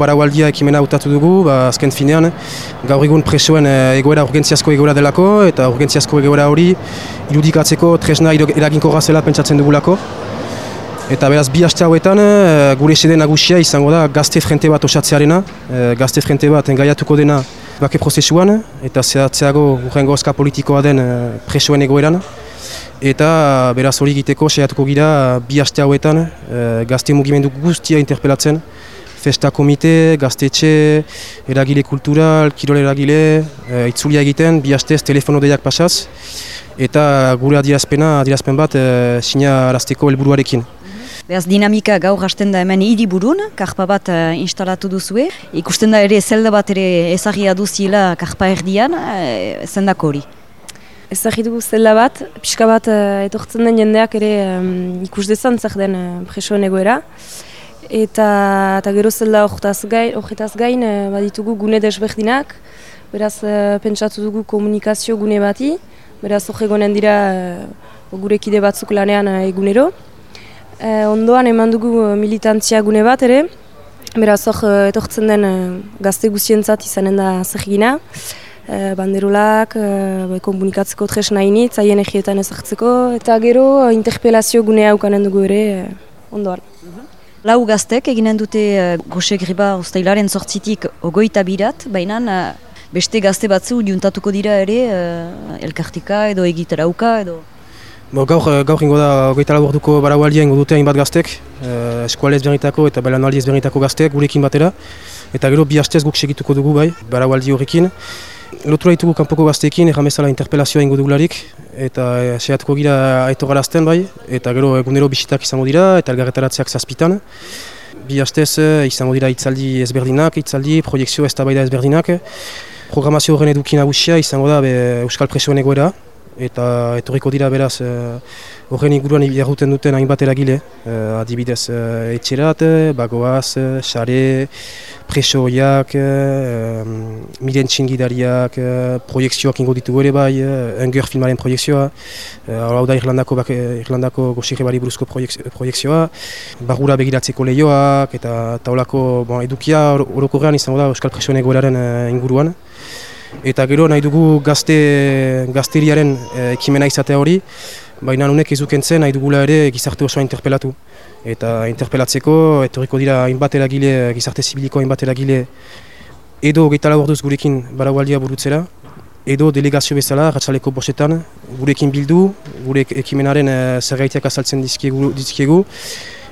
Baraualdia ekimena utatu dugu, ba, azken finean, gaur egun presoen e, egoera urgentziazko egoera delako, eta urgentziazko egoera hori irudikatzeko tresna eraginko gazela pentsatzen dugulako. Eta beraz, bi haste hauetan, e, gure sede nagusia izango da gazte frente bat osatzearena, e, gazte frente bat engaiatuko dena bake prozesuan, eta zehatzeago urrengo oska politikoa den presoen egoeran. Eta beraz hori egiteko seiatuko gira bi haste hauetan gazte mugimendu guztia interpelatzen, festa komite, gaztetxe, eragile kultural, kirol eragile, e, itzulia egiten, bi hastez telefono deiak pasaz, eta gure adierazpena, adierazpen bat, e, sina arazteko helburuarekin. Beaz dinamika gaur hasten da hemen hiriburun, karpa bat uh, instalatu duzue. Ikusten da ere zelda bat ere ezagia duziela karpa erdian, uh, zendako hori? Ezagit dugu zelda bat, pixka bat uh, etortzen den jendeak ere um, ikus dezan zer den uh, presoen egoera. Eta, eta gero zelda horretaz gain, gain uh, baditugu gune desberdinak, beraz uh, pentsatu dugu komunikazio gune bati, beraz hori egonen dira uh, gure kide batzuk lanean egunero. E, ondoan eman dugu eh, militantzia gune bat ere, beraz hor eh, etortzen den gazte guzientzat izanen da zergina. E, banderolak, e, komunikatzeko tresna init, zaien egietan ezartzeko, eta gero interpelazio gune haukanen dugu ere ondoan. Lau gaztek eginen dute goxe griba ustailaren sortzitik ogoita birat, baina beste gazte batzu juntatuko dira ere elkartika edo egitarauka edo... Bo, gaur, eh, gaur ingo da, goita laburduko baraualdia ingo dute hainbat gaztek, eh, eskualez bernitako eta belanualdi ez bernitako gaztek gurekin batera. Eta gero bi hastez guk segituko dugu bai, baraualdi horrekin. Lotura ditugu kanpoko gazteekin, erramezala interpelazioa ingo dugularik, eta eh, sehatuko gira aitorarazten bai, eta gero egunero bisitak izango dira, eta elgarretaratzeak zazpitan. Bi hastez eh, izango dira itzaldi ezberdinak, itzaldi, proiektzio ez ezberdinak. Programazio horren edukin nagusia izango da be, Euskal Presoen egoera, eta etorriko dira beraz eh, horren inguruan jarruten duten hainbat eragile, uh, adibidez uh, etxerat, bagoaz, xare, preso horiak, uh, miren txingidariak, proiektzioak ingo ditugu ere bai, Enger filmaren proiektzioa, hau da Irlandako, bak, Irlandako goxirre buruzko proiektzioa, bargura begiratzeko lehioak, eta taulako bon, edukia orokorrean izango da Euskal Presoen egoeraren inguruan. Eta gero nahi dugu gazte, gazteriaren e, ekimena izatea hori, baina nunek ezukentzen nahi dugula ere gizarte osoa interpelatu. Eta interpelatzeko, etorriko dira hainbat eragile, gizarte zibiliko hainbat eragile, edo geitala borduz gurekin baraualdia burutzera, edo delegazio bezala, ratxaleko bosetan, gurekin bildu, gure ekimenaren e, zergaitiak azaltzen dizkiegu, dizkiegu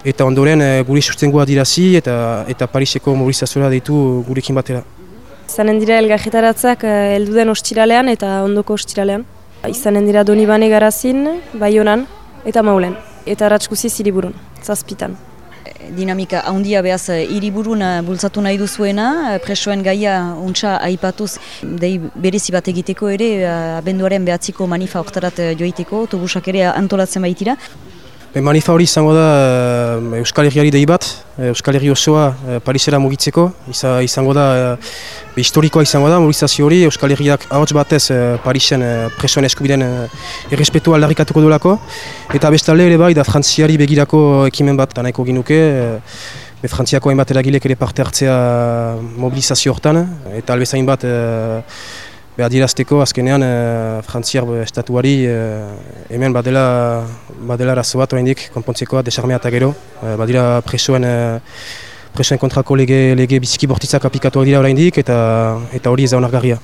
eta ondoren e, gure sustengoa dirazi eta, eta Pariseko mobilizazioa deitu gurekin batera. Izanen dira elgajetaratzak eh, elduden ostiralean eta ondoko ostiralean. Izanen dira Donibane garazin, Baionan eta Maulen. Eta Ratskuzi ziriburun, zazpitan. Dinamika handia behaz eh, hiriburun eh, bultzatu nahi duzuena, presoen gaia untsa aipatuz dei berezi bat egiteko ere, abenduaren behatziko manifa oktarat joiteko, autobusak ere antolatzen baitira. Be, manifa hori izango da Euskal Herriari dei bat, Euskal Herri osoa uh, Parisera mugitzeko, Iza, izango da, uh, historikoa izango da, mobilizazio hori, Euskal Herriak ahots batez uh, Parisen uh, presoen eskubiden uh, errespetu aldarrikatuko duelako, eta bestalde ere bai da Frantziari begirako ekimen bat nahiko ginuke, be, Frantziako hainbat eragilek ere parte hartzea mobilizazio hortan, eta albezain bat behar dirazteko azkenean e, frantziar estatuari e, hemen badela, badela razo bat oraindik konpontzekoa desarmea eta gero. E, badira presoen, e, presoen kontrako lege, lege biziki bortitzak aplikatu dira oraindik eta, eta hori ez da onargarria.